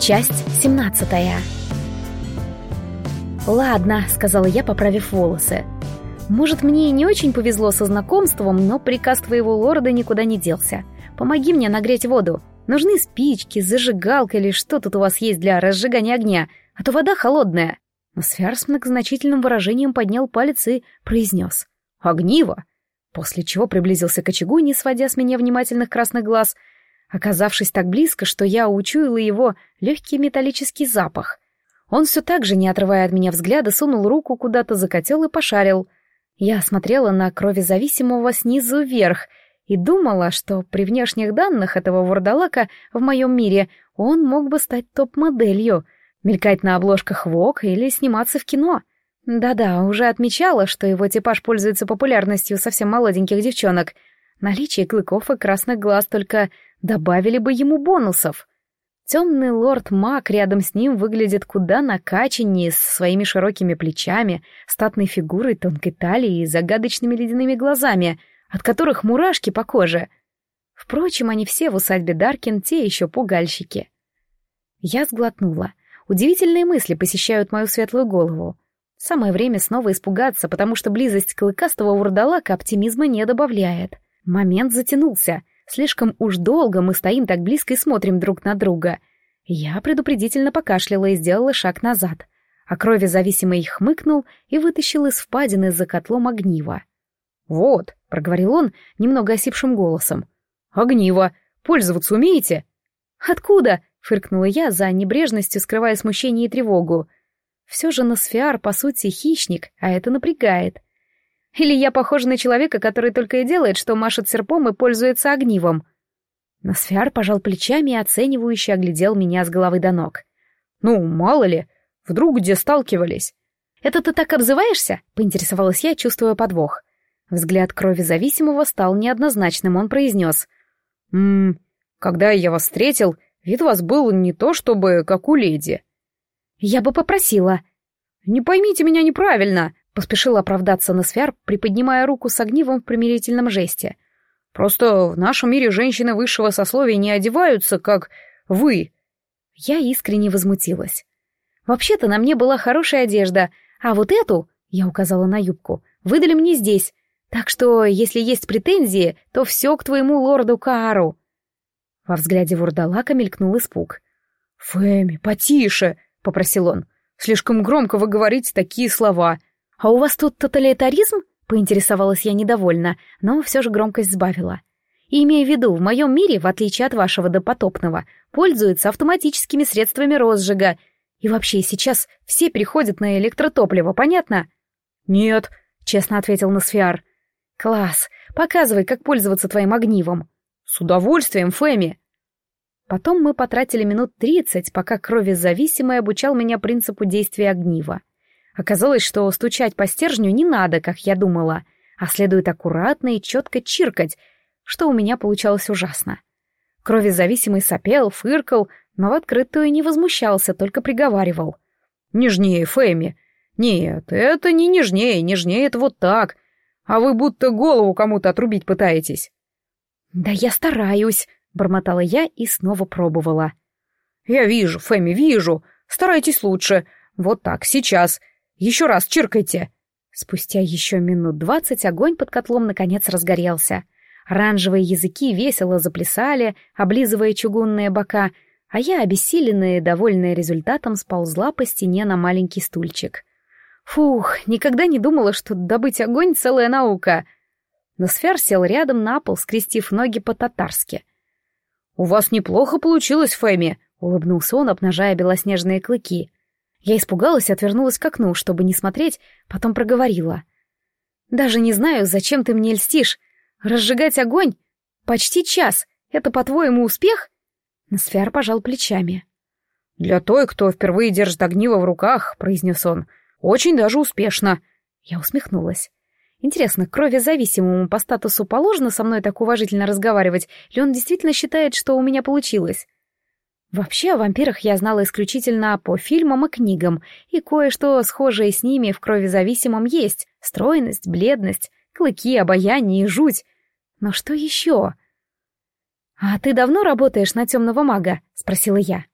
Часть семнадцатая. «Ладно», — сказала я, поправив волосы. «Может, мне и не очень повезло со знакомством, но приказ твоего лорда никуда не делся. Помоги мне нагреть воду. Нужны спички, зажигалка или что тут у вас есть для разжигания огня, а то вода холодная». Но Сфер с многозначительным выражением поднял палец и произнес. «Огниво!» После чего приблизился к очагу, не сводя с меня внимательных красных глаз, оказавшись так близко, что я учуяла его легкий металлический запах. Он все так же, не отрывая от меня взгляда, сунул руку куда-то за котел и пошарил. Я смотрела на крови зависимого снизу вверх и думала, что при внешних данных этого вурдалака в моем мире он мог бы стать топ-моделью — Мелькать на обложках ВОК или сниматься в кино. Да-да, уже отмечала, что его типаж пользуется популярностью совсем молоденьких девчонок. Наличие клыков и красных глаз только добавили бы ему бонусов. Темный лорд Мак рядом с ним выглядит куда накачаннее, с своими широкими плечами, статной фигурой, тонкой талией и загадочными ледяными глазами, от которых мурашки по коже. Впрочем, они все в усадьбе Даркин те еще пугальщики. Я сглотнула. Удивительные мысли посещают мою светлую голову. Самое время снова испугаться, потому что близость клыкастого вурдалака оптимизма не добавляет. Момент затянулся. Слишком уж долго мы стоим так близко и смотрим друг на друга. Я предупредительно покашляла и сделала шаг назад. А крови зависимый хмыкнул и вытащил из впадины за котлом огниво. «Вот», — проговорил он немного осипшим голосом, — «огниво. Пользоваться умеете?» «Откуда?» — фыркнула я за небрежностью, скрывая смущение и тревогу. Все же Носфиар, по сути, хищник, а это напрягает. Или я похожа на человека, который только и делает, что машет серпом и пользуется огнивом. Носфиар пожал плечами и оценивающе оглядел меня с головы до ног. «Ну, мало ли, вдруг где сталкивались?» «Это ты так обзываешься?» — поинтересовалась я, чувствуя подвох. Взгляд крови зависимого стал неоднозначным, он произнес. «Ммм, когда я вас встретил, Вид у вас был не то чтобы как у леди. Я бы попросила. Не поймите меня неправильно, поспешил оправдаться Носфяр, приподнимая руку с огнивом в примирительном жесте. Просто в нашем мире женщины высшего сословия не одеваются, как вы. Я искренне возмутилась. Вообще-то на мне была хорошая одежда, а вот эту, я указала на юбку, выдали мне здесь. Так что, если есть претензии, то все к твоему лорду Каару. Во взгляде вурдалака мелькнул испуг. «Фэми, потише!» — попросил он. «Слишком громко вы говорите такие слова. А у вас тут тоталитаризм?» — поинтересовалась я недовольно, но все же громкость сбавила. И имея в виду, в моем мире, в отличие от вашего допотопного, пользуются автоматическими средствами розжига. И вообще сейчас все переходят на электротопливо, понятно? «Нет», — честно ответил Носфиар. «Класс, показывай, как пользоваться твоим огнивом». «С удовольствием, Фэми!» Потом мы потратили минут тридцать, пока кровезависимый обучал меня принципу действия огнива. Оказалось, что стучать по стержню не надо, как я думала, а следует аккуратно и четко чиркать, что у меня получалось ужасно. Кровезависимый сопел, фыркал, но в открытую не возмущался, только приговаривал. «Нежнее, Фэми!» «Нет, это не нежнее, нежнее это вот так. А вы будто голову кому-то отрубить пытаетесь». «Да я стараюсь», Бормотала я и снова пробовала. «Я вижу, Фэми, вижу. Старайтесь лучше. Вот так, сейчас. Еще раз чиркайте». Спустя еще минут двадцать огонь под котлом наконец разгорелся. Оранжевые языки весело заплясали, облизывая чугунные бока, а я, обессиленная и довольная результатом, сползла по стене на маленький стульчик. Фух, никогда не думала, что добыть огонь — целая наука. Носфер сел рядом на пол, скрестив ноги по-татарски. «У вас неплохо получилось, Фэми», — улыбнулся он, обнажая белоснежные клыки. Я испугалась и отвернулась к окну, чтобы не смотреть, потом проговорила. «Даже не знаю, зачем ты мне льстишь. Разжигать огонь? Почти час. Это, по-твоему, успех?» Носфиар пожал плечами. «Для той, кто впервые держит огниво в руках», — произнес он, — «очень даже успешно». Я усмехнулась. Интересно, крови зависимому по статусу положено со мной так уважительно разговаривать, или он действительно считает, что у меня получилось? Вообще о вампирах я знала исключительно по фильмам и книгам, и кое-что схожее с ними в крови зависимом есть. Стройность, бледность, клыки, обаяние и жуть. Но что еще? «А ты давно работаешь на темного мага?» — спросила я.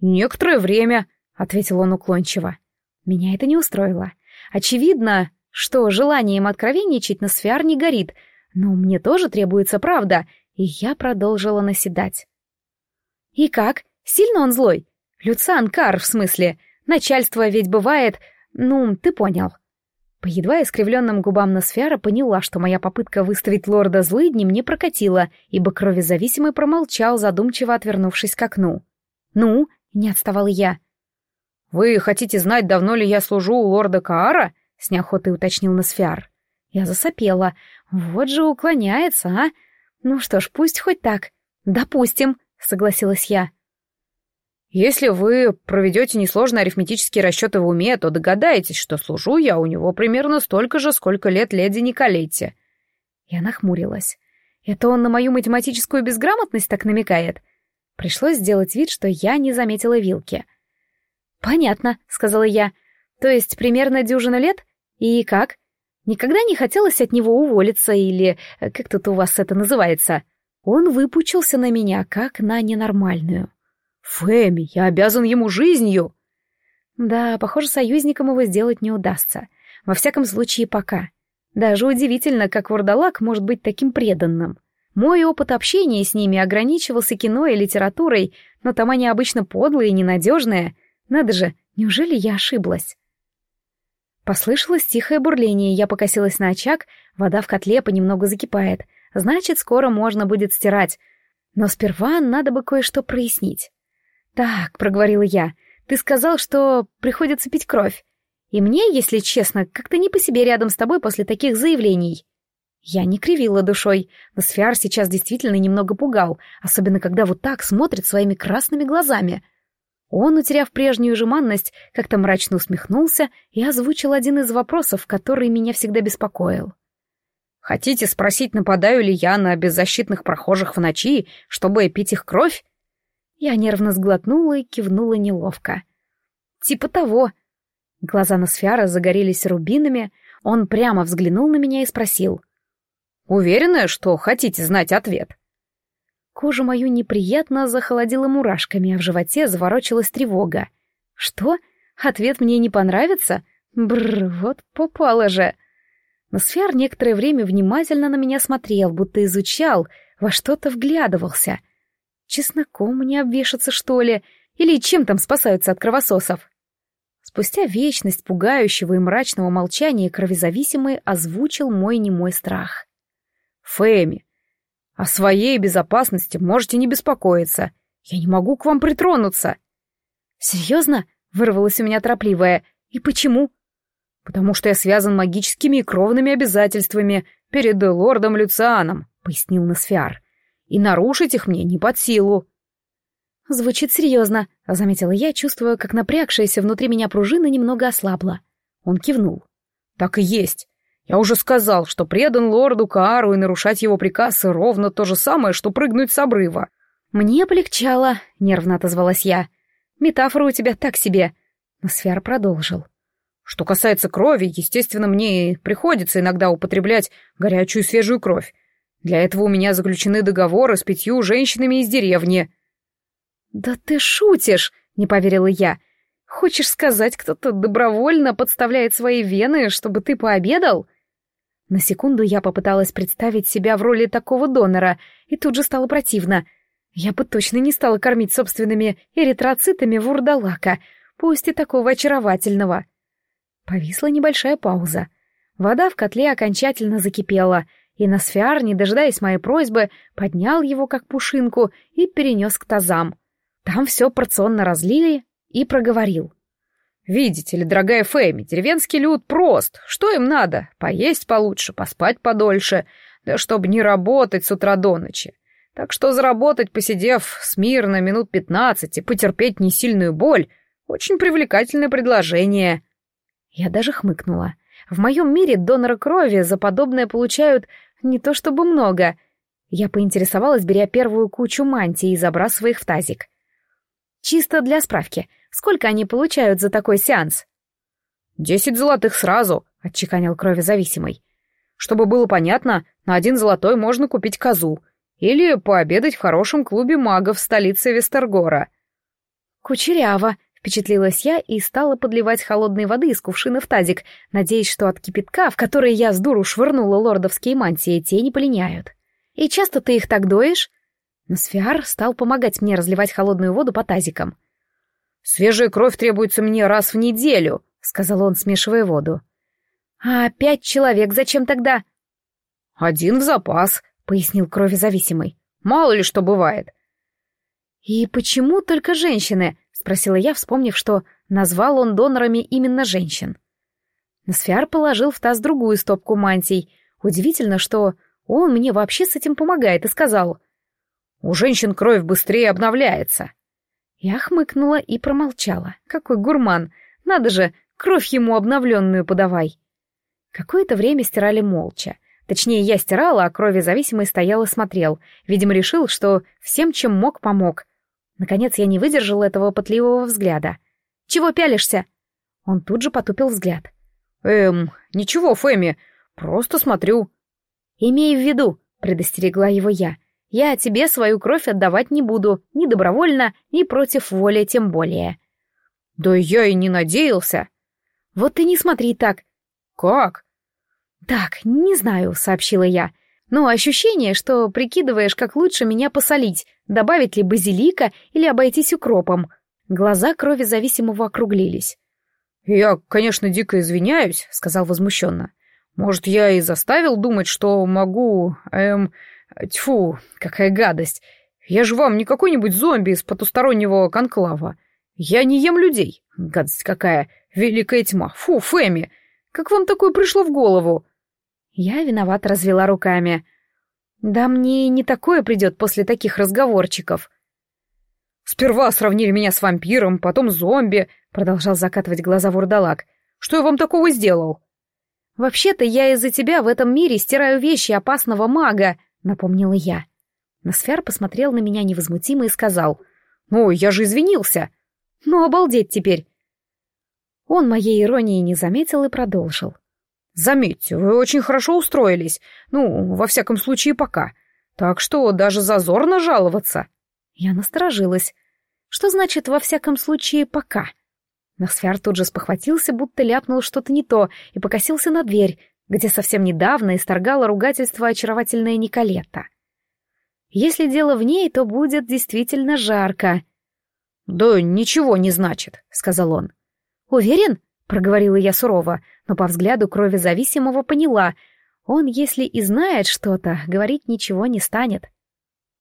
«Некоторое время», — ответил он уклончиво. Меня это не устроило. Очевидно, что желанием откровенничать на сфиар не горит, но мне тоже требуется правда, и я продолжила наседать. «И как? Сильно он злой? Люциан Кар, в смысле. Начальство ведь бывает... Ну, ты понял». По едва искривленным губам Носфиара поняла, что моя попытка выставить лорда злыднем не прокатила, ибо кровезависимый промолчал, задумчиво отвернувшись к окну. «Ну?» — не отставала я. «Вы хотите знать, давно ли я служу у лорда Каара?» — с неохотой уточнил Носфиар. Я засопела. «Вот же уклоняется, а? Ну что ж, пусть хоть так. Допустим», — согласилась я. Если вы проведете несложные арифметические расчеты в уме, то догадаетесь, что служу я у него примерно столько же, сколько лет леди Николете. Я нахмурилась. Это он на мою математическую безграмотность так намекает? Пришлось сделать вид, что я не заметила вилки. «Понятно», — сказала я. «То есть примерно дюжина лет? И как? Никогда не хотелось от него уволиться или... Э, как тут у вас это называется?» Он выпучился на меня, как на ненормальную. «Фэми, я обязан ему жизнью!» Да, похоже, союзникам его сделать не удастся. Во всяком случае, пока. Даже удивительно, как вурдалак может быть таким преданным. Мой опыт общения с ними ограничивался кино и литературой, но там они обычно подлые и ненадежные. Надо же, неужели я ошиблась? Послышалось тихое бурление, я покосилась на очаг, вода в котле понемногу закипает. Значит, скоро можно будет стирать. Но сперва надо бы кое-что прояснить. «Так», — проговорила я, — «ты сказал, что приходится пить кровь. И мне, если честно, как-то не по себе рядом с тобой после таких заявлений». Я не кривила душой, но Сфиар сейчас действительно немного пугал, особенно когда вот так смотрит своими красными глазами. Он, утеряв прежнюю жеманность, как-то мрачно усмехнулся и озвучил один из вопросов, который меня всегда беспокоил. «Хотите спросить, нападаю ли я на беззащитных прохожих в ночи, чтобы пить их кровь?» Я нервно сглотнула и кивнула неловко. «Типа того». Глаза Носфиара загорелись рубинами, он прямо взглянул на меня и спросил. «Уверены, что хотите знать ответ?» Кожу мою неприятно захолодила мурашками, а в животе заворочилась тревога. «Что? Ответ мне не понравится? Бррр, вот попало же!» Носфиар некоторое время внимательно на меня смотрел, будто изучал, во что-то вглядывался — Чесноком не обвешаться, что ли? Или чем там спасаются от кровососов? Спустя вечность пугающего и мрачного молчания кровезависимый озвучил мой немой страх. «Фэми, о своей безопасности можете не беспокоиться. Я не могу к вам притронуться». «Серьезно?» — вырвалось у меня торопливое. «И почему?» «Потому что я связан магическими и кровными обязательствами перед лордом Люцианом», — пояснил Носфиар и нарушить их мне не под силу. Звучит серьезно, заметила я, чувствуя, как напрягшаяся внутри меня пружина немного ослабла. Он кивнул. Так и есть. Я уже сказал, что предан лорду Каару и нарушать его приказ ровно то же самое, что прыгнуть с обрыва. Мне полегчало, нервно отозвалась я. Метафора у тебя так себе. Но Сфер продолжил. Что касается крови, естественно, мне приходится иногда употреблять горячую свежую кровь. Для этого у меня заключены договоры с пятью женщинами из деревни». «Да ты шутишь!» — не поверила я. «Хочешь сказать, кто-то добровольно подставляет свои вены, чтобы ты пообедал?» На секунду я попыталась представить себя в роли такого донора, и тут же стало противно. Я бы точно не стала кормить собственными эритроцитами вурдалака, пусть и такого очаровательного. Повисла небольшая пауза. Вода в котле окончательно закипела — и Носфиар, не дожидаясь моей просьбы, поднял его как пушинку и перенес к тазам. Там все порционно разлили и проговорил. «Видите ли, дорогая Фэми, деревенский люд прост. Что им надо? Поесть получше, поспать подольше, да чтобы не работать с утра до ночи. Так что заработать, посидев смирно минут пятнадцать и потерпеть несильную боль, очень привлекательное предложение». Я даже хмыкнула. В моем мире доноры крови за подобное получают не то чтобы много. Я поинтересовалась, беря первую кучу мантий и забрасывая их в тазик. Чисто для справки, сколько они получают за такой сеанс? «Десять золотых сразу», — отчеканил крови зависимый. «Чтобы было понятно, на один золотой можно купить козу или пообедать в хорошем клубе магов в столице Вестергора». Кучеряво, впечатлилась я и стала подливать холодной воды из кувшина в тазик, надеясь, что от кипятка, в который я с дуру швырнула лордовские мантии, те не полиняют. И часто ты их так доешь? Носфиар стал помогать мне разливать холодную воду по тазикам. «Свежая кровь требуется мне раз в неделю», — сказал он, смешивая воду. «А пять человек зачем тогда?» «Один в запас», — пояснил кровезависимый. «Мало ли что бывает». «И почему только женщины?» — спросила я, вспомнив, что назвал он донорами именно женщин. Носфиар положил в таз другую стопку мантий. Удивительно, что он мне вообще с этим помогает, и сказал. «У женщин кровь быстрее обновляется». Я хмыкнула и промолчала. Какой гурман! Надо же, кровь ему обновленную подавай. Какое-то время стирали молча. Точнее, я стирала, а крови зависимый стоял и смотрел. Видимо, решил, что всем, чем мог, помог. Наконец я не выдержал этого пытливого взгляда. «Чего пялишься?» Он тут же потупил взгляд. «Эм, ничего, Фэми, просто смотрю». «Имей в виду», — предостерегла его я, я тебе свою кровь отдавать не буду, ни добровольно, ни против воли тем более. Да я и не надеялся. Вот ты не смотри так. Как? Так, не знаю, сообщила я. Но ощущение, что прикидываешь, как лучше меня посолить, добавить ли базилика или обойтись укропом. Глаза крови зависимого округлились. «Я, конечно, дико извиняюсь», — сказал возмущенно. «Может, я и заставил думать, что могу, эм, Тьфу, какая гадость. Я же вам не какой-нибудь зомби из потустороннего конклава. Я не ем людей. Гадость какая. Великая тьма. Фу, Фэми. Как вам такое пришло в голову? Я виноват развела руками. Да мне не такое придет после таких разговорчиков. Сперва сравнили меня с вампиром, потом зомби, продолжал закатывать глаза вурдалак. Что я вам такого сделал? Вообще-то я из-за тебя в этом мире стираю вещи опасного мага, напомнила я. Носфер посмотрел на меня невозмутимо и сказал. «Ну, я же извинился!» «Ну, обалдеть теперь!» Он моей иронии не заметил и продолжил. «Заметьте, вы очень хорошо устроились. Ну, во всяком случае, пока. Так что даже зазорно жаловаться». Я насторожилась. «Что значит «во всяком случае, пока»?» Носфер тут же спохватился, будто ляпнул что-то не то, и покосился на дверь, где совсем недавно исторгала ругательство очаровательная Николетта. Если дело в ней, то будет действительно жарко. «Да ничего не значит», — сказал он. «Уверен?» — проговорила я сурово, но по взгляду крови зависимого поняла. Он, если и знает что-то, говорить ничего не станет.